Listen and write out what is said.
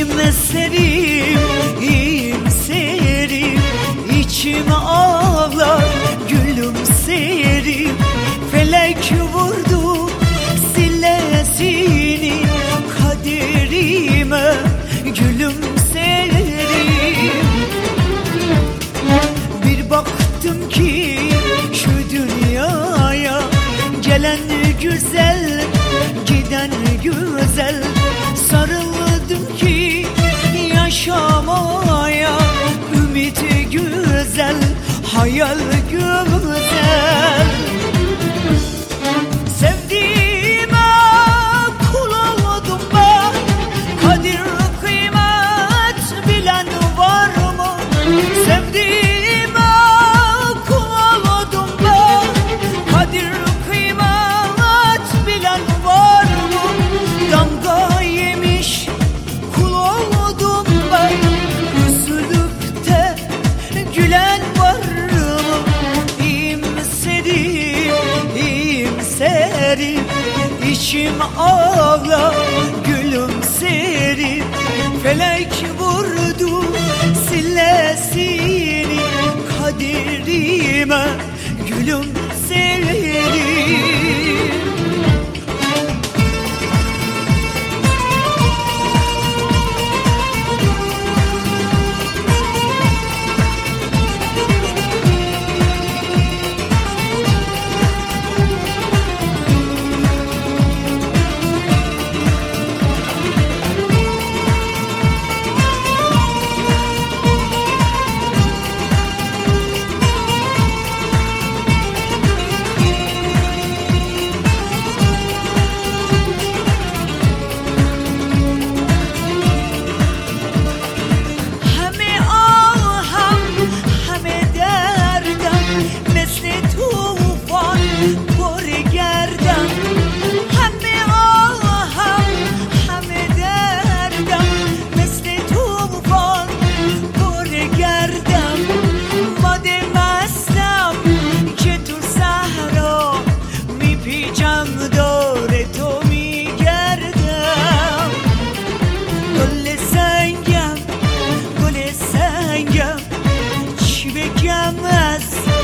İçimde serim, imserim İçime ağlar, gülümserim Felek vurdu silesini Kaderime gülümserim Bir baktım ki şu dünyaya Gelen güzel giden güzel Sarıldım ki yaşamaya Ümit güzel hayal güzel Sevdiğime kul oldum ben Kadir kıymet bilen var mı? Sevdiğime iyimserim İçim ağla, gülümserim Felek vurdu sillesini kaderime Gülümserim us.